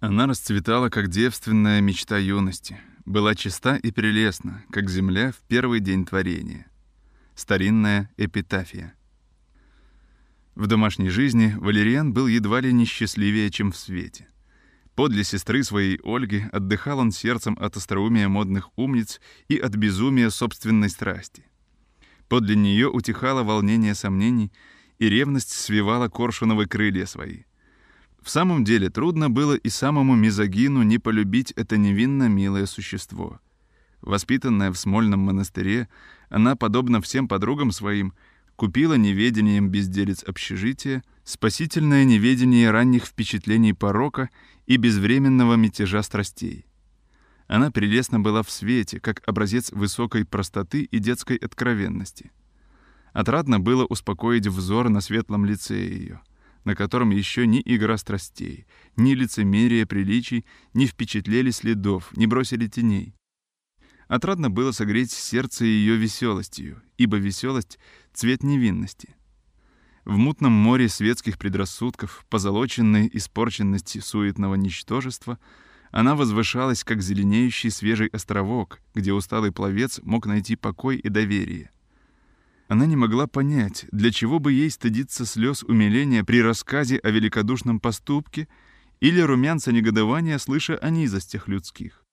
Она расцветала, как девственная мечта юности, была чиста и прелестна, как земля в первый день творения. Старинная эпитафия. В домашней жизни Валериан был едва ли не счастливее, чем в свете. Подле сестры своей Ольги отдыхал он сердцем от остроумия модных умниц и от безумия собственной страсти. Подле нее утихало волнение сомнений, и ревность свивала коршуновы крылья свои — в самом деле трудно было и самому мизогину не полюбить это невинно милое существо. Воспитанная в Смольном монастыре, она, подобно всем подругам своим, купила неведением безделец общежития, спасительное неведение ранних впечатлений порока и безвременного мятежа страстей. Она прелестна была в свете, как образец высокой простоты и детской откровенности. Отрадно было успокоить взор на светлом лице ее — на котором еще ни игра страстей, ни лицемерие приличий не впечатлели следов, не бросили теней. Отрадно было согреть сердце ее веселостью, ибо веселость — цвет невинности. В мутном море светских предрассудков, позолоченной испорченности суетного ничтожества, она возвышалась, как зеленеющий свежий островок, где усталый пловец мог найти покой и доверие — она не могла понять, для чего бы ей стыдиться слез умиления при рассказе о великодушном поступке или румянца негодования, слыша о низостях людских.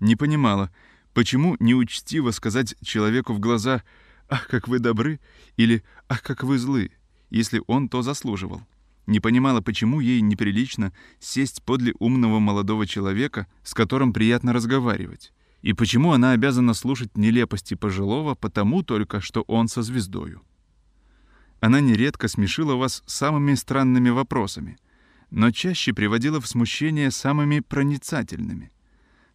Не понимала, почему неучтиво сказать человеку в глаза «Ах, как вы добры!» или «Ах, как вы злы!», если он то заслуживал. Не понимала, почему ей неприлично сесть подле умного молодого человека, с которым приятно разговаривать, и почему она обязана слушать нелепости пожилого потому только, что он со звездою? Она нередко смешила вас самыми странными вопросами, но чаще приводила в смущение самыми проницательными.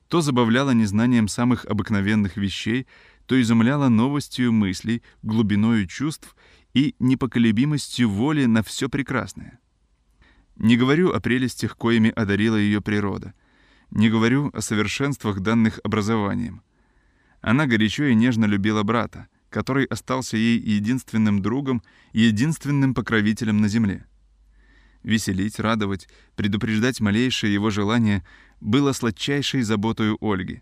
То забавляла незнанием самых обыкновенных вещей, то изумляла новостью мыслей, глубиною чувств и непоколебимостью воли на все прекрасное. Не говорю о прелестях, коими одарила ее природа — не говорю о совершенствах, данных образованием. Она горячо и нежно любила брата, который остался ей единственным другом и единственным покровителем на земле. Веселить, радовать, предупреждать малейшее его желание было сладчайшей заботою Ольги.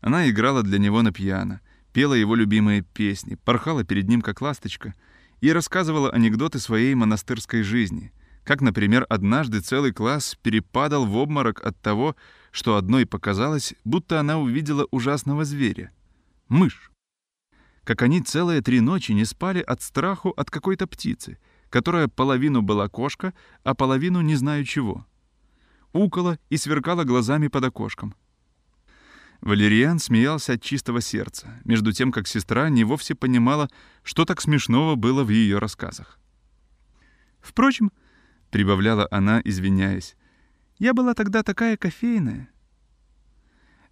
Она играла для него на пиано, пела его любимые песни, порхала перед ним как ласточка и рассказывала анекдоты своей монастырской жизни — как, например, однажды целый класс перепадал в обморок от того, что одной показалось, будто она увидела ужасного зверя — мышь. Как они целые три ночи не спали от страху от какой-то птицы, которая половину была кошка, а половину не знаю чего. Укала и сверкала глазами под окошком. Валериан смеялся от чистого сердца, между тем, как сестра не вовсе понимала, что так смешного было в ее рассказах. Впрочем, — прибавляла она, извиняясь. «Я была тогда такая кофейная».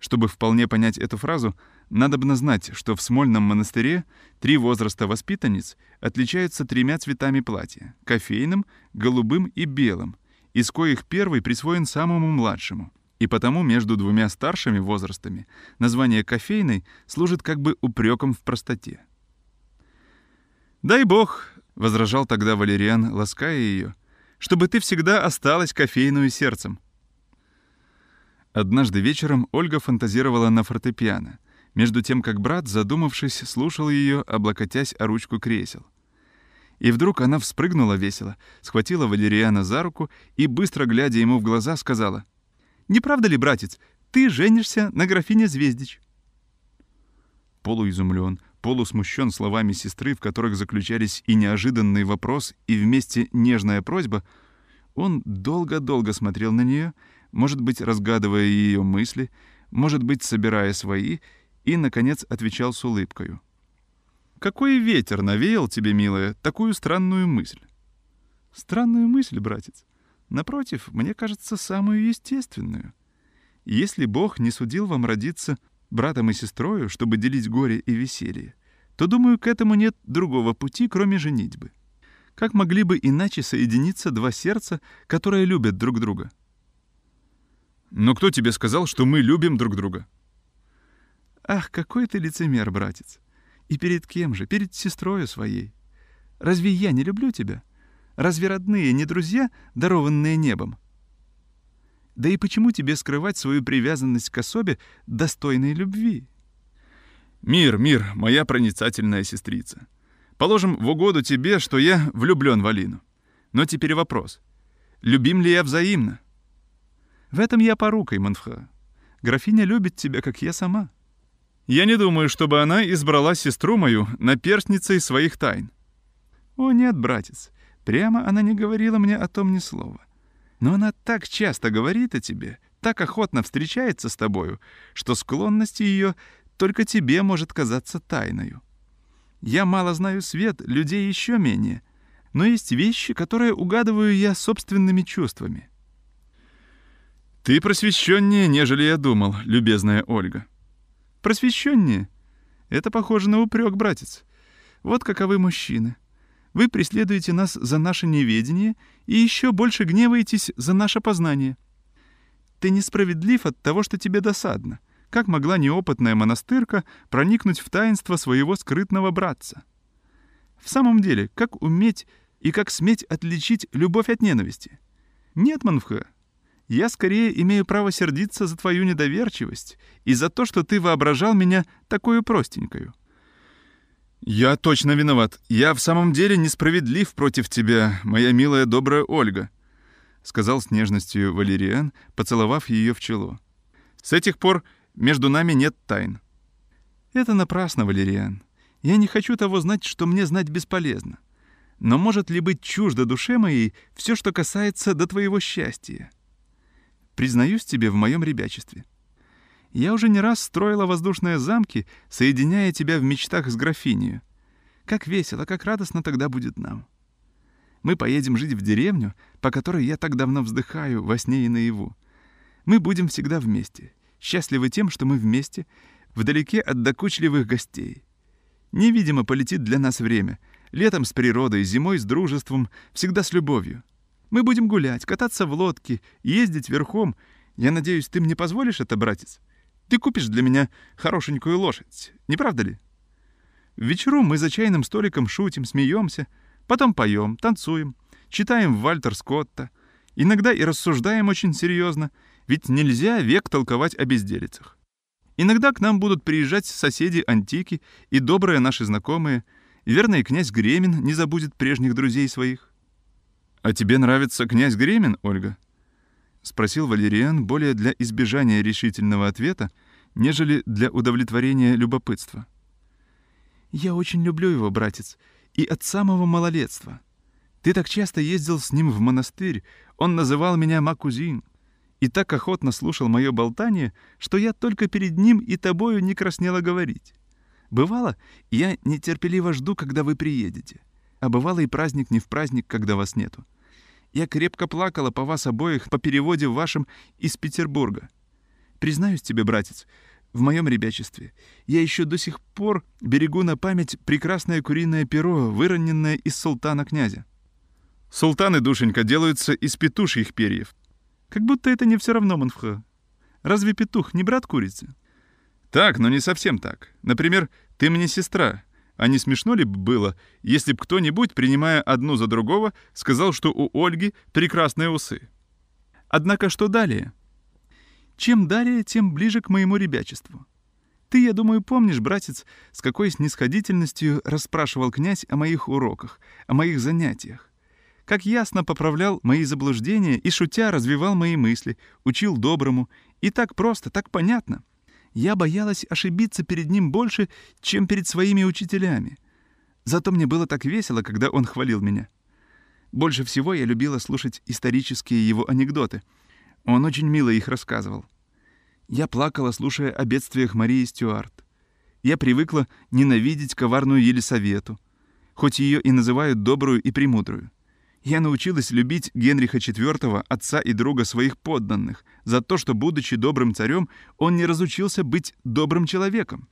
Чтобы вполне понять эту фразу, надо бы знать, что в Смольном монастыре три возраста воспитанниц отличаются тремя цветами платья — кофейным, голубым и белым, из коих первый присвоен самому младшему. И потому между двумя старшими возрастами название кофейной служит как бы упреком в простоте. «Дай бог», — возражал тогда Валериан, лаская ее, — чтобы ты всегда осталась кофейную сердцем. Однажды вечером Ольга фантазировала на фортепиано, между тем как брат, задумавшись, слушал ее, облокотясь о ручку кресел. И вдруг она вспрыгнула весело, схватила Валериана за руку и, быстро глядя ему в глаза, сказала, «Не правда ли, братец, ты женишься на графине Звездич?» Полуизумлен, полусмущен словами сестры, в которых заключались и неожиданный вопрос, и вместе нежная просьба, он долго-долго смотрел на нее, может быть, разгадывая ее мысли, может быть, собирая свои, и, наконец, отвечал с улыбкою. «Какой ветер навеял тебе, милая, такую странную мысль?» «Странную мысль, братец. Напротив, мне кажется, самую естественную. Если Бог не судил вам родиться братом и сестрою, чтобы делить горе и веселье, то, думаю, к этому нет другого пути, кроме женитьбы. Как могли бы иначе соединиться два сердца, которые любят друг друга? Но кто тебе сказал, что мы любим друг друга? Ах, какой ты лицемер, братец. И перед кем же? Перед сестрою своей. Разве я не люблю тебя? Разве родные не друзья, дарованные небом? Да и почему тебе скрывать свою привязанность к особе, достойной любви? Мир, мир, моя проницательная сестрица. Положим в угоду тебе, что я влюблен в Алину. Но теперь вопрос. Любим ли я взаимно? В этом я порукой, Манфха. Графиня любит тебя, как я сама. Я не думаю, чтобы она избрала сестру мою наперстницей своих тайн. О нет, братец, прямо она не говорила мне о том ни слова. Но она так часто говорит о тебе, так охотно встречается с тобою, что склонность ее только тебе может казаться тайною. Я мало знаю свет, людей еще менее, но есть вещи, которые угадываю я собственными чувствами. Ты просвещеннее, нежели я думал, любезная Ольга. Просвещеннее? Это похоже на упрек, братец. Вот каковы мужчины. Вы преследуете нас за наше неведение и еще больше гневаетесь за наше познание. Ты несправедлив от того, что тебе досадно. Как могла неопытная монастырка проникнуть в таинство своего скрытного братца? В самом деле, как уметь и как сметь отличить любовь от ненависти? Нет, Манфха, я скорее имею право сердиться за твою недоверчивость и за то, что ты воображал меня такую простенькою. «Я точно виноват. Я в самом деле несправедлив против тебя, моя милая добрая Ольга», — сказал с нежностью Валериан, поцеловав ее в чело. «С этих пор между нами нет тайн». «Это напрасно, Валериан. Я не хочу того знать, что мне знать бесполезно. Но может ли быть чуждо душе моей все, что касается до твоего счастья? Признаюсь тебе в моем ребячестве. Я уже не раз строила воздушные замки, соединяя тебя в мечтах с графинью. Как весело, как радостно тогда будет нам. Мы поедем жить в деревню, по которой я так давно вздыхаю во сне и наяву. Мы будем всегда вместе, счастливы тем, что мы вместе, вдалеке от докучливых гостей. Невидимо полетит для нас время, летом с природой, зимой с дружеством, всегда с любовью. Мы будем гулять, кататься в лодке, ездить верхом. Я надеюсь, ты мне позволишь это, братец?» Ты купишь для меня хорошенькую лошадь, не правда ли? Вечеру мы за чайным столиком шутим, смеемся, потом поем, танцуем, читаем Вальтер Скотта, иногда и рассуждаем очень серьезно, ведь нельзя век толковать о безделицах. Иногда к нам будут приезжать соседи антики и добрые наши знакомые, верный князь Гремин не забудет прежних друзей своих. «А тебе нравится князь Гремин, Ольга?» — спросил Валериан более для избежания решительного ответа, нежели для удовлетворения любопытства. «Я очень люблю его, братец, и от самого малолетства. Ты так часто ездил с ним в монастырь, он называл меня Макузин, и так охотно слушал мое болтание, что я только перед ним и тобою не краснела говорить. Бывало, я нетерпеливо жду, когда вы приедете, а бывало и праздник не в праздник, когда вас нету. Я крепко плакала по вас обоих по переводе вашем из Петербурга. Признаюсь тебе, братец, в моем ребячестве я еще до сих пор берегу на память прекрасное куриное перо, выроненное из султана князя. Султаны, душенька, делаются из петушьих перьев. Как будто это не все равно, Манфха. Разве петух не брат курицы? Так, но не совсем так. Например, ты мне сестра, а не смешно ли было, если б кто-нибудь, принимая одну за другого, сказал, что у Ольги прекрасные усы? Однако что далее? Чем далее, тем ближе к моему ребячеству. Ты, я думаю, помнишь, братец, с какой снисходительностью расспрашивал князь о моих уроках, о моих занятиях. Как ясно поправлял мои заблуждения и, шутя, развивал мои мысли, учил доброму. И так просто, так понятно — я боялась ошибиться перед ним больше, чем перед своими учителями. Зато мне было так весело, когда он хвалил меня. Больше всего я любила слушать исторические его анекдоты. Он очень мило их рассказывал. Я плакала, слушая о бедствиях Марии Стюарт. Я привыкла ненавидеть коварную Елисавету, хоть ее и называют добрую и премудрую. Я научилась любить Генриха IV, отца и друга своих подданных, за то, что, будучи добрым царем, он не разучился быть добрым человеком.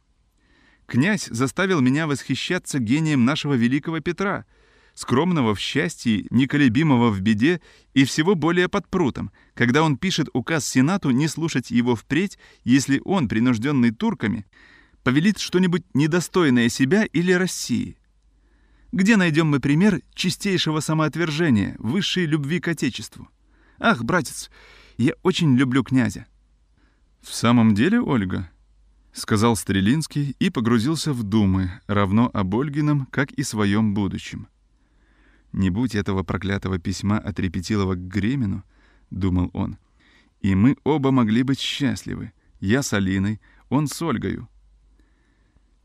Князь заставил меня восхищаться гением нашего великого Петра, скромного в счастье, неколебимого в беде и всего более под прутом, когда он пишет указ Сенату не слушать его впредь, если он, принужденный турками, повелит что-нибудь недостойное себя или России. Где найдем мы пример чистейшего самоотвержения, высшей любви к Отечеству? Ах, братец, Я очень люблю князя». «В самом деле, Ольга?» — сказал Стрелинский и погрузился в думы, равно об Ольгином, как и своем будущем. «Не будь этого проклятого письма от Репетилова к Гремину», — думал он, — «и мы оба могли быть счастливы. Я с Алиной, он с Ольгою.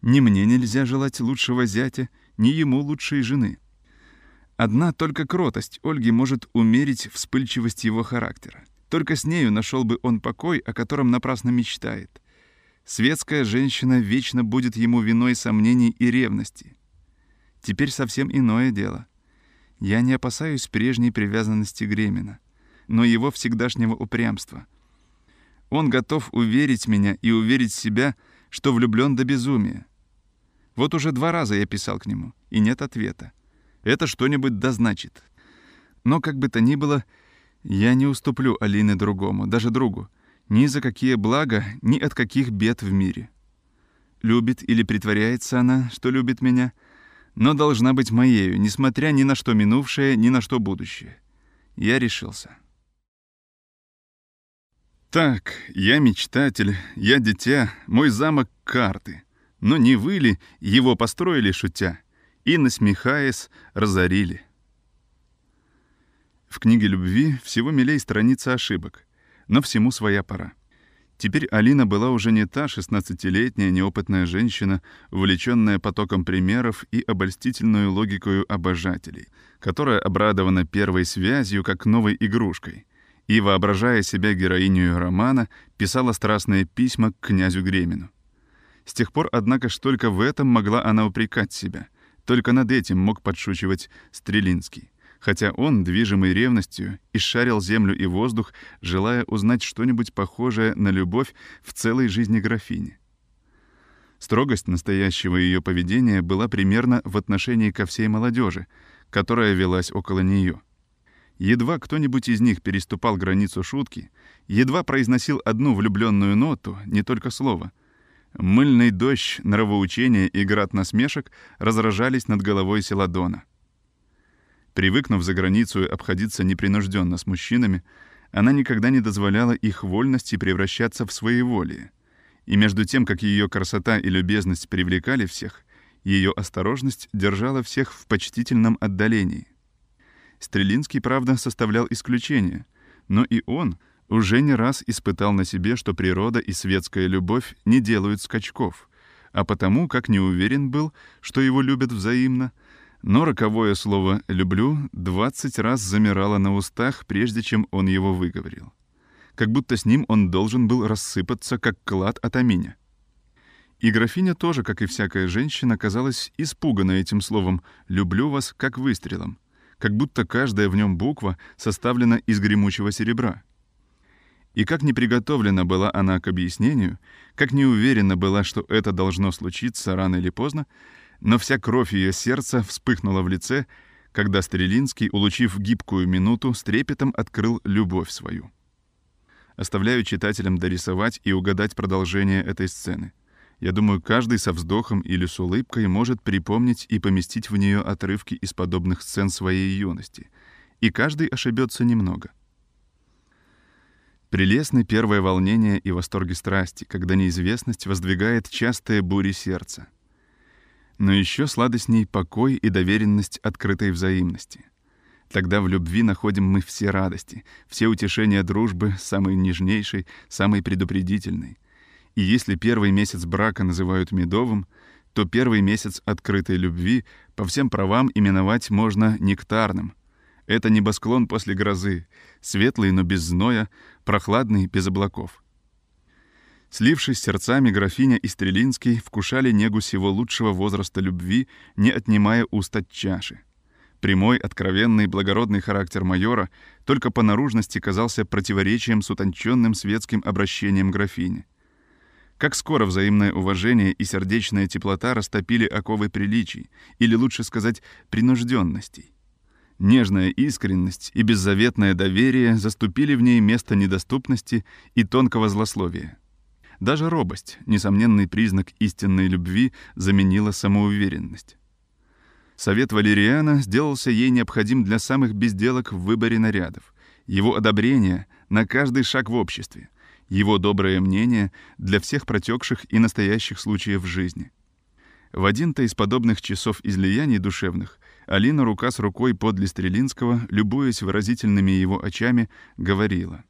Ни мне нельзя желать лучшего зятя, ни ему лучшей жены. Одна только кротость Ольги может умерить вспыльчивость его характера. Только с нею нашел бы он покой, о котором напрасно мечтает. Светская женщина вечно будет ему виной сомнений и ревности. Теперь совсем иное дело. Я не опасаюсь прежней привязанности Гремина, но его всегдашнего упрямства. Он готов уверить меня и уверить себя, что влюблен до безумия. Вот уже два раза я писал к нему, и нет ответа. Это что-нибудь дозначит. Но как бы то ни было, я не уступлю Алины другому, даже другу, ни за какие блага, ни от каких бед в мире. Любит или притворяется она, что любит меня, но должна быть моею, несмотря ни на что минувшее, ни на что будущее. Я решился. Так, я мечтатель, я дитя, мой замок — карты. Но не вы ли его построили, шутя, и, насмехаясь, разорили? В книге любви всего милей страница ошибок но всему своя пора. Теперь Алина была уже не та шестнадцатилетняя неопытная женщина, увлеченная потоком примеров и обольстительную логикою обожателей, которая обрадована первой связью как новой игрушкой и, воображая себя героиней романа, писала страстные письма к князю Гремину. С тех пор, однако, ж только в этом могла она упрекать себя, только над этим мог подшучивать Стрелинский хотя он, движимый ревностью, исшарил землю и воздух, желая узнать что-нибудь похожее на любовь в целой жизни графини. Строгость настоящего ее поведения была примерно в отношении ко всей молодежи, которая велась около нее. Едва кто-нибудь из них переступал границу шутки, едва произносил одну влюбленную ноту, не только слово. Мыльный дождь, нравоучения и град насмешек разражались над головой Селадона — Привыкнув за границу обходиться непринужденно с мужчинами, она никогда не дозволяла их вольности превращаться в своеволие. И между тем, как ее красота и любезность привлекали всех, ее осторожность держала всех в почтительном отдалении. Стрелинский, правда, составлял исключение, но и он уже не раз испытал на себе, что природа и светская любовь не делают скачков, а потому, как не уверен был, что его любят взаимно, но роковое слово «люблю» двадцать раз замирало на устах, прежде чем он его выговорил. Как будто с ним он должен был рассыпаться, как клад от аминя. И графиня тоже, как и всякая женщина, казалась испугана этим словом «люблю вас» как выстрелом, как будто каждая в нем буква составлена из гремучего серебра. И как не приготовлена была она к объяснению, как не уверена была, что это должно случиться рано или поздно, но вся кровь ее сердца вспыхнула в лице, когда Стрелинский, улучив гибкую минуту, с трепетом открыл любовь свою. Оставляю читателям дорисовать и угадать продолжение этой сцены. Я думаю, каждый со вздохом или с улыбкой может припомнить и поместить в нее отрывки из подобных сцен своей юности. И каждый ошибется немного. Прелестны первое волнение и восторги страсти, когда неизвестность воздвигает частые бури сердца — но еще сладостней покой и доверенность открытой взаимности. Тогда в любви находим мы все радости, все утешения дружбы, самой нежнейшей, самой предупредительной. И если первый месяц брака называют медовым, то первый месяц открытой любви по всем правам именовать можно нектарным. Это небосклон после грозы, светлый, но без зноя, прохладный, без облаков — Слившись сердцами, графиня и Стрелинский вкушали негу сего лучшего возраста любви, не отнимая уст от чаши. Прямой, откровенный, благородный характер майора только по наружности казался противоречием с утонченным светским обращением графини. Как скоро взаимное уважение и сердечная теплота растопили оковы приличий, или лучше сказать, принужденностей. Нежная искренность и беззаветное доверие заступили в ней место недоступности и тонкого злословия. Даже робость, несомненный признак истинной любви, заменила самоуверенность. Совет Валериана сделался ей необходим для самых безделок в выборе нарядов. Его одобрение на каждый шаг в обществе, его доброе мнение для всех протекших и настоящих случаев жизни. В один-то из подобных часов излияний душевных Алина рука с рукой подле Стрелинского, любуясь выразительными его очами, говорила.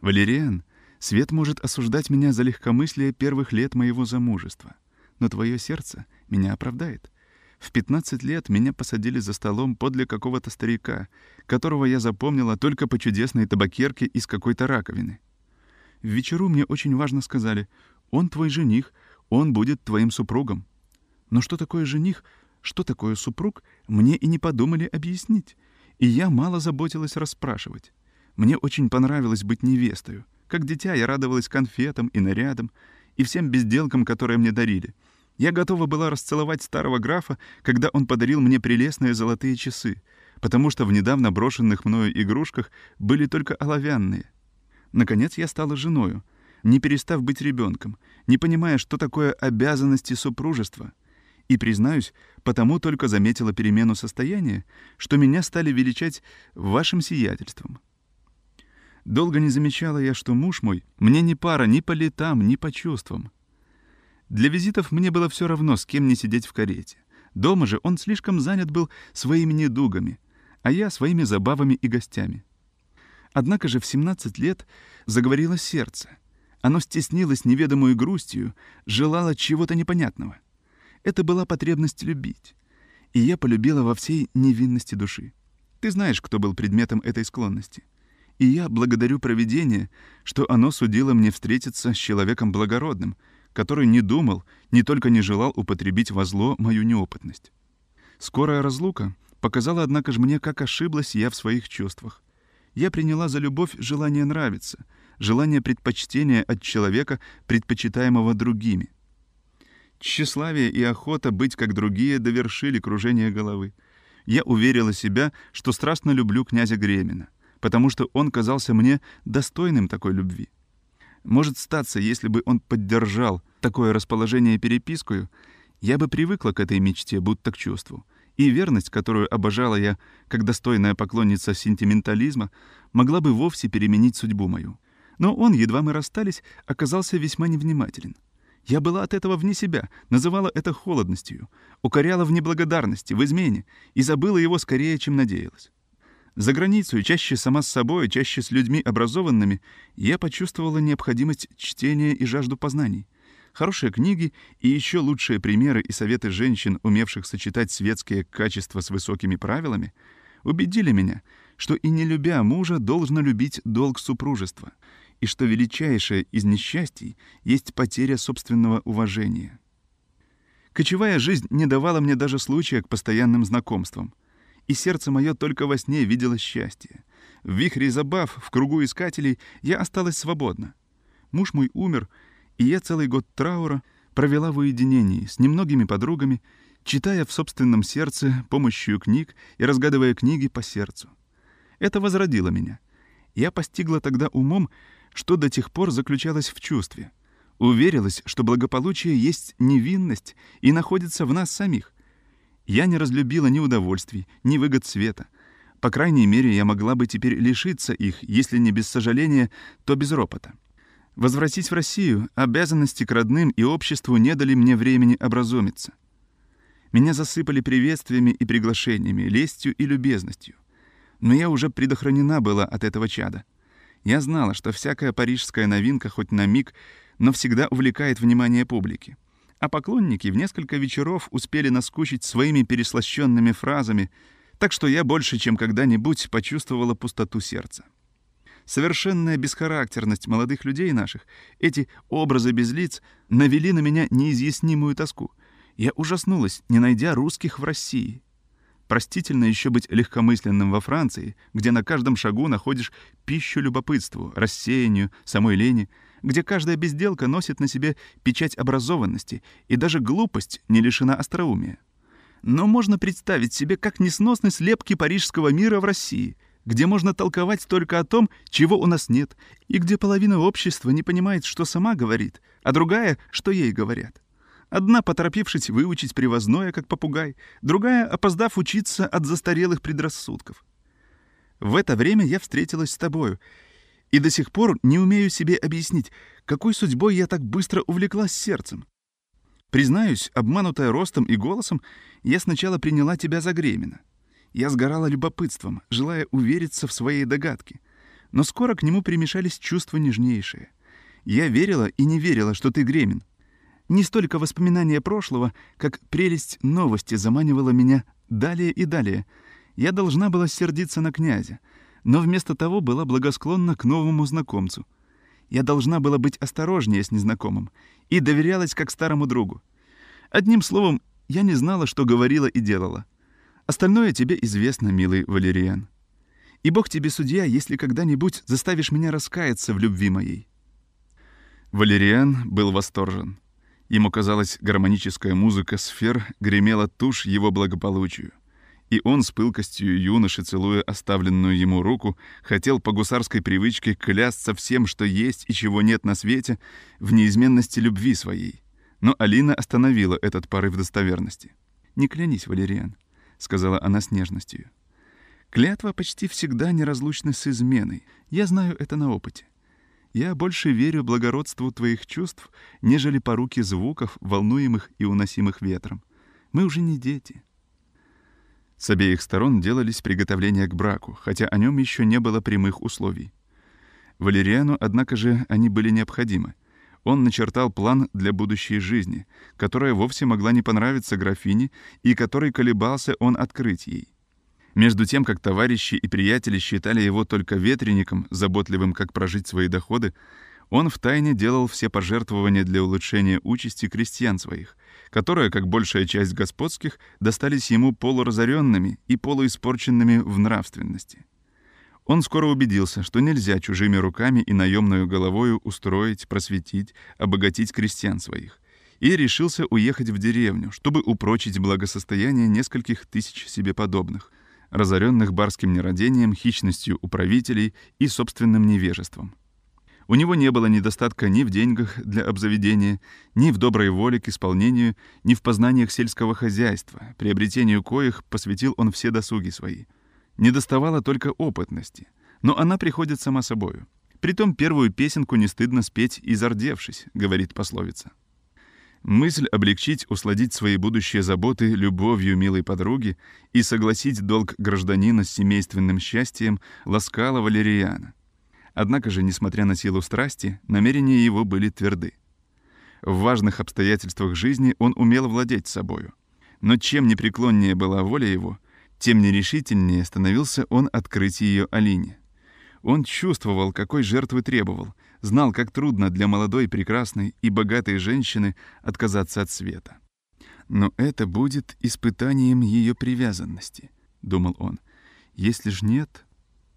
«Валериан, свет может осуждать меня за легкомыслие первых лет моего замужества, но твое сердце меня оправдает. В 15 лет меня посадили за столом подле какого-то старика, которого я запомнила только по чудесной табакерке из какой-то раковины. В вечеру мне очень важно сказали, он твой жених, он будет твоим супругом. Но что такое жених, что такое супруг, мне и не подумали объяснить, и я мало заботилась расспрашивать. Мне очень понравилось быть невестою. Как дитя я радовалась конфетам и нарядам, и всем безделкам, которые мне дарили — я готова была расцеловать старого графа, когда он подарил мне прелестные золотые часы, потому что в недавно брошенных мною игрушках были только оловянные. Наконец я стала женою, не перестав быть ребенком, не понимая, что такое обязанности супружества. И, признаюсь, потому только заметила перемену состояния, что меня стали величать вашим сиятельством. Долго не замечала я, что муж мой мне не пара ни по летам, ни по чувствам — для визитов мне было все равно, с кем не сидеть в карете. Дома же он слишком занят был своими недугами, а я своими забавами и гостями. Однако же в 17 лет заговорило сердце. Оно стеснилось неведомую грустью, желало чего-то непонятного. Это была потребность любить. И я полюбила во всей невинности души. Ты знаешь, кто был предметом этой склонности. И я благодарю провидение, что оно судило мне встретиться с человеком благородным — который не думал, не только не желал употребить во зло мою неопытность. Скорая разлука показала, однако же, мне, как ошиблась я в своих чувствах. Я приняла за любовь желание нравиться, желание предпочтения от человека, предпочитаемого другими. Тщеславие и охота быть как другие довершили кружение головы. Я уверила себя, что страстно люблю князя Гремина, потому что он казался мне достойным такой любви. Может статься, если бы он поддержал такое расположение перепискую, я бы привыкла к этой мечте, будто к чувству. И верность, которую обожала я, как достойная поклонница сентиментализма, могла бы вовсе переменить судьбу мою. Но он, едва мы расстались, оказался весьма невнимателен. Я была от этого вне себя, называла это холодностью, укоряла в неблагодарности, в измене, и забыла его скорее, чем надеялась. За границу, чаще сама с собой, чаще с людьми образованными, я почувствовала необходимость чтения и жажду познаний. Хорошие книги и еще лучшие примеры и советы женщин, умевших сочетать светские качества с высокими правилами, убедили меня, что и не любя мужа, должно любить долг супружества, и что величайшее из несчастий есть потеря собственного уважения. Кочевая жизнь не давала мне даже случая к постоянным знакомствам — и сердце мое только во сне видело счастье. В вихре забав, в кругу искателей, я осталась свободна. Муж мой умер, и я целый год траура провела в уединении с немногими подругами, читая в собственном сердце помощью книг и разгадывая книги по сердцу. Это возродило меня. Я постигла тогда умом, что до тех пор заключалось в чувстве. Уверилась, что благополучие есть невинность и находится в нас самих, я не разлюбила ни удовольствий, ни выгод света. По крайней мере, я могла бы теперь лишиться их, если не без сожаления, то без ропота. Возвратись в Россию, обязанности к родным и обществу не дали мне времени образумиться. Меня засыпали приветствиями и приглашениями, лестью и любезностью. Но я уже предохранена была от этого чада. Я знала, что всякая парижская новинка хоть на миг, но всегда увлекает внимание публики а поклонники в несколько вечеров успели наскучить своими переслащенными фразами, так что я больше, чем когда-нибудь, почувствовала пустоту сердца. Совершенная бесхарактерность молодых людей наших, эти образы без лиц, навели на меня неизъяснимую тоску. Я ужаснулась, не найдя русских в России. Простительно еще быть легкомысленным во Франции, где на каждом шагу находишь пищу любопытству, рассеянию, самой лени — где каждая безделка носит на себе печать образованности, и даже глупость не лишена остроумия. Но можно представить себе, как несносны слепки парижского мира в России, где можно толковать только о том, чего у нас нет, и где половина общества не понимает, что сама говорит, а другая, что ей говорят. Одна, поторопившись выучить привозное, как попугай, другая, опоздав учиться от застарелых предрассудков. В это время я встретилась с тобою, и до сих пор не умею себе объяснить, какой судьбой я так быстро увлеклась сердцем. Признаюсь, обманутая ростом и голосом, я сначала приняла тебя за Гремина. Я сгорала любопытством, желая увериться в своей догадке. Но скоро к нему примешались чувства нежнейшие. Я верила и не верила, что ты Гремин. Не столько воспоминания прошлого, как прелесть новости заманивала меня далее и далее. Я должна была сердиться на князя, но вместо того была благосклонна к новому знакомцу. Я должна была быть осторожнее с незнакомым и доверялась как старому другу. Одним словом, я не знала, что говорила и делала. Остальное тебе известно, милый Валериан. И Бог тебе судья, если когда-нибудь заставишь меня раскаяться в любви моей». Валериан был восторжен. Ему казалось, гармоническая музыка сфер гремела тушь его благополучию. И он с пылкостью юноши, целуя оставленную ему руку, хотел по гусарской привычке клясться всем, что есть и чего нет на свете, в неизменности любви своей. Но Алина остановила этот порыв достоверности. «Не клянись, Валериан», — сказала она с нежностью. «Клятва почти всегда неразлучна с изменой. Я знаю это на опыте. Я больше верю благородству твоих чувств, нежели поруки звуков, волнуемых и уносимых ветром. Мы уже не дети». С обеих сторон делались приготовления к браку, хотя о нем еще не было прямых условий. Валериану, однако же, они были необходимы — он начертал план для будущей жизни, которая вовсе могла не понравиться графине и который колебался он открыть ей. Между тем, как товарищи и приятели считали его только ветреником, заботливым, как прожить свои доходы, он втайне делал все пожертвования для улучшения участи крестьян своих, которые, как большая часть господских, достались ему полуразоренными и полуиспорченными в нравственности. Он скоро убедился, что нельзя чужими руками и наемную головою устроить, просветить, обогатить крестьян своих, и решился уехать в деревню, чтобы упрочить благосостояние нескольких тысяч себе подобных, разоренных барским нерадением, хищностью управителей и собственным невежеством. У него не было недостатка ни в деньгах для обзаведения, ни в доброй воле к исполнению, ни в познаниях сельского хозяйства, приобретению коих посвятил он все досуги свои — не доставало только опытности, но она приходит сама собою. Притом первую песенку не стыдно спеть и зардевшись, говорит пословица. Мысль облегчить, усладить свои будущие заботы любовью милой подруги и согласить долг гражданина с семейственным счастьем ласкала Валериана. Однако же, несмотря на силу страсти, намерения его были тверды. В важных обстоятельствах жизни он умел владеть собою. Но чем непреклоннее была воля его, тем нерешительнее становился он открыть ее Алине. Он чувствовал, какой жертвы требовал, знал, как трудно для молодой, прекрасной и богатой женщины отказаться от света. «Но это будет испытанием ее привязанности», — думал он. «Если ж нет...»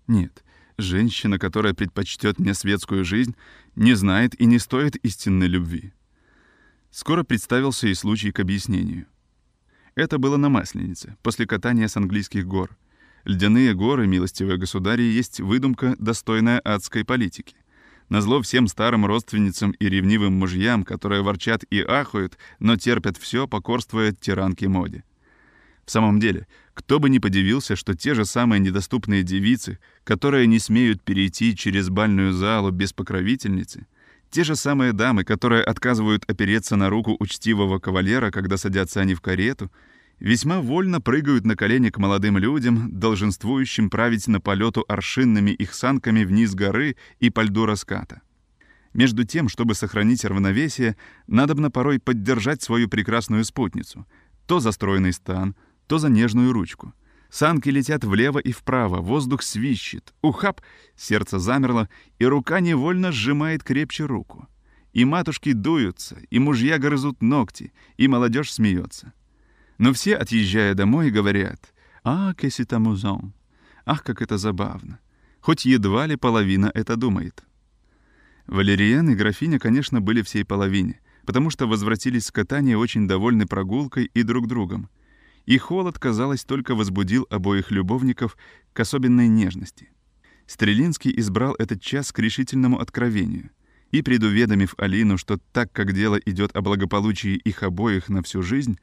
«Нет, женщина, которая предпочтет мне светскую жизнь, не знает и не стоит истинной любви». Скоро представился и случай к объяснению — это было на Масленице, после катания с английских гор. Ледяные горы, милостивые государи, есть выдумка, достойная адской политики. Назло всем старым родственницам и ревнивым мужьям, которые ворчат и ахают, но терпят все, покорствуя тиранке моде. В самом деле, кто бы ни подивился, что те же самые недоступные девицы, которые не смеют перейти через бальную залу без покровительницы — те же самые дамы, которые отказывают опереться на руку учтивого кавалера, когда садятся они в карету, весьма вольно прыгают на колени к молодым людям, долженствующим править на полету аршинными их санками вниз горы и по льду раската. Между тем, чтобы сохранить равновесие, надобно порой поддержать свою прекрасную спутницу, то за стройный стан, то за нежную ручку — Санки летят влево и вправо, воздух свищет. Ухап! Сердце замерло, и рука невольно сжимает крепче руку. И матушки дуются, и мужья грызут ногти, и молодежь смеется. Но все, отъезжая домой, говорят «А, кэси тамузон!» Ах, как это забавно! Хоть едва ли половина это думает. Валериан и графиня, конечно, были всей половине, потому что возвратились с катания очень довольны прогулкой и друг другом — и холод, казалось, только возбудил обоих любовников к особенной нежности. Стрелинский избрал этот час к решительному откровению и, предуведомив Алину, что так как дело идет о благополучии их обоих на всю жизнь,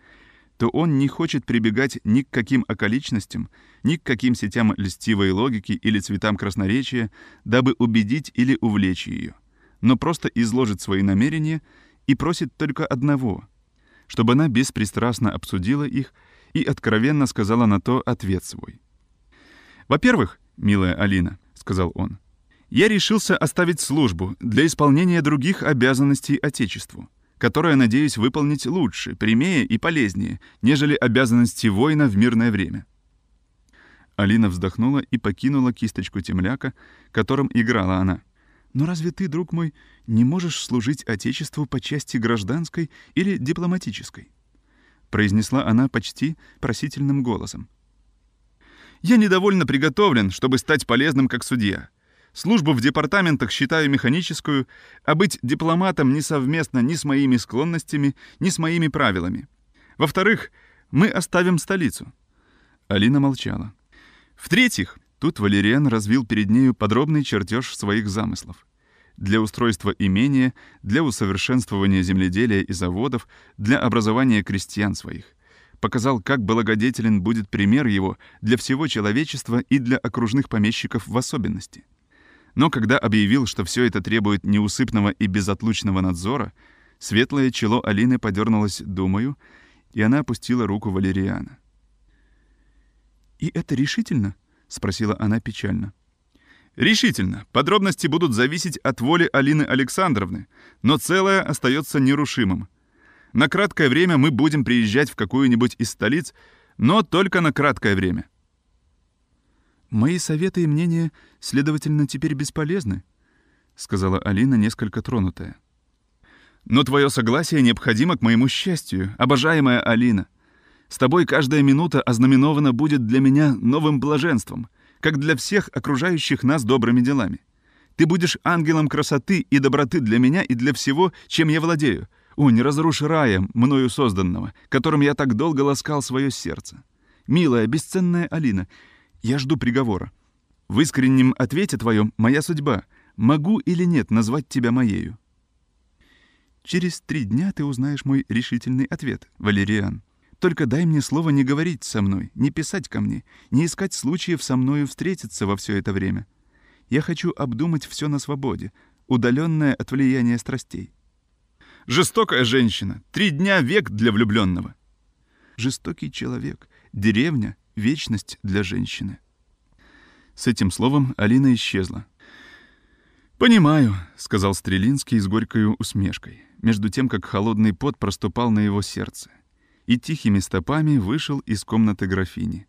то он не хочет прибегать ни к каким околичностям, ни к каким сетям льстивой логики или цветам красноречия, дабы убедить или увлечь ее, но просто изложит свои намерения и просит только одного, чтобы она беспристрастно обсудила их и откровенно сказала на то ответ свой. «Во-первых, милая Алина», — сказал он, — «я решился оставить службу для исполнения других обязанностей Отечеству, которое надеюсь выполнить лучше, прямее и полезнее, нежели обязанности воина в мирное время». Алина вздохнула и покинула кисточку темляка, которым играла она. «Но разве ты, друг мой, не можешь служить Отечеству по части гражданской или дипломатической?» Произнесла она почти просительным голосом. «Я недовольно приготовлен, чтобы стать полезным как судья. Службу в департаментах считаю механическую, а быть дипломатом не совместно ни с моими склонностями, ни с моими правилами. Во-вторых, мы оставим столицу». Алина молчала. «В-третьих, тут Валериан развил перед нею подробный чертеж своих замыслов для устройства имения, для усовершенствования земледелия и заводов, для образования крестьян своих. Показал, как благодетелен будет пример его для всего человечества и для окружных помещиков в особенности. Но когда объявил, что все это требует неусыпного и безотлучного надзора, светлое чело Алины подернулось думаю, и она опустила руку Валериана. «И это решительно?» — спросила она печально. Решительно. Подробности будут зависеть от воли Алины Александровны, но целое остается нерушимым. На краткое время мы будем приезжать в какую-нибудь из столиц, но только на краткое время. «Мои советы и мнения, следовательно, теперь бесполезны», — сказала Алина, несколько тронутая. «Но твое согласие необходимо к моему счастью, обожаемая Алина. С тобой каждая минута ознаменована будет для меня новым блаженством — как для всех окружающих нас добрыми делами. Ты будешь ангелом красоты и доброты для меня и для всего, чем я владею. О, не разрушь рая, мною созданного, которым я так долго ласкал свое сердце. Милая, бесценная Алина, я жду приговора. В искреннем ответе твоем моя судьба. Могу или нет назвать тебя моею? Через три дня ты узнаешь мой решительный ответ, Валериан. Только дай мне слово не говорить со мной, не писать ко мне, не искать случаев со мною встретиться во все это время. Я хочу обдумать все на свободе, удаленное от влияния страстей. Жестокая женщина, три дня век для влюбленного. Жестокий человек, деревня, вечность для женщины. С этим словом Алина исчезла. «Понимаю», — сказал Стрелинский с горькой усмешкой, между тем, как холодный пот проступал на его сердце и тихими стопами вышел из комнаты графини.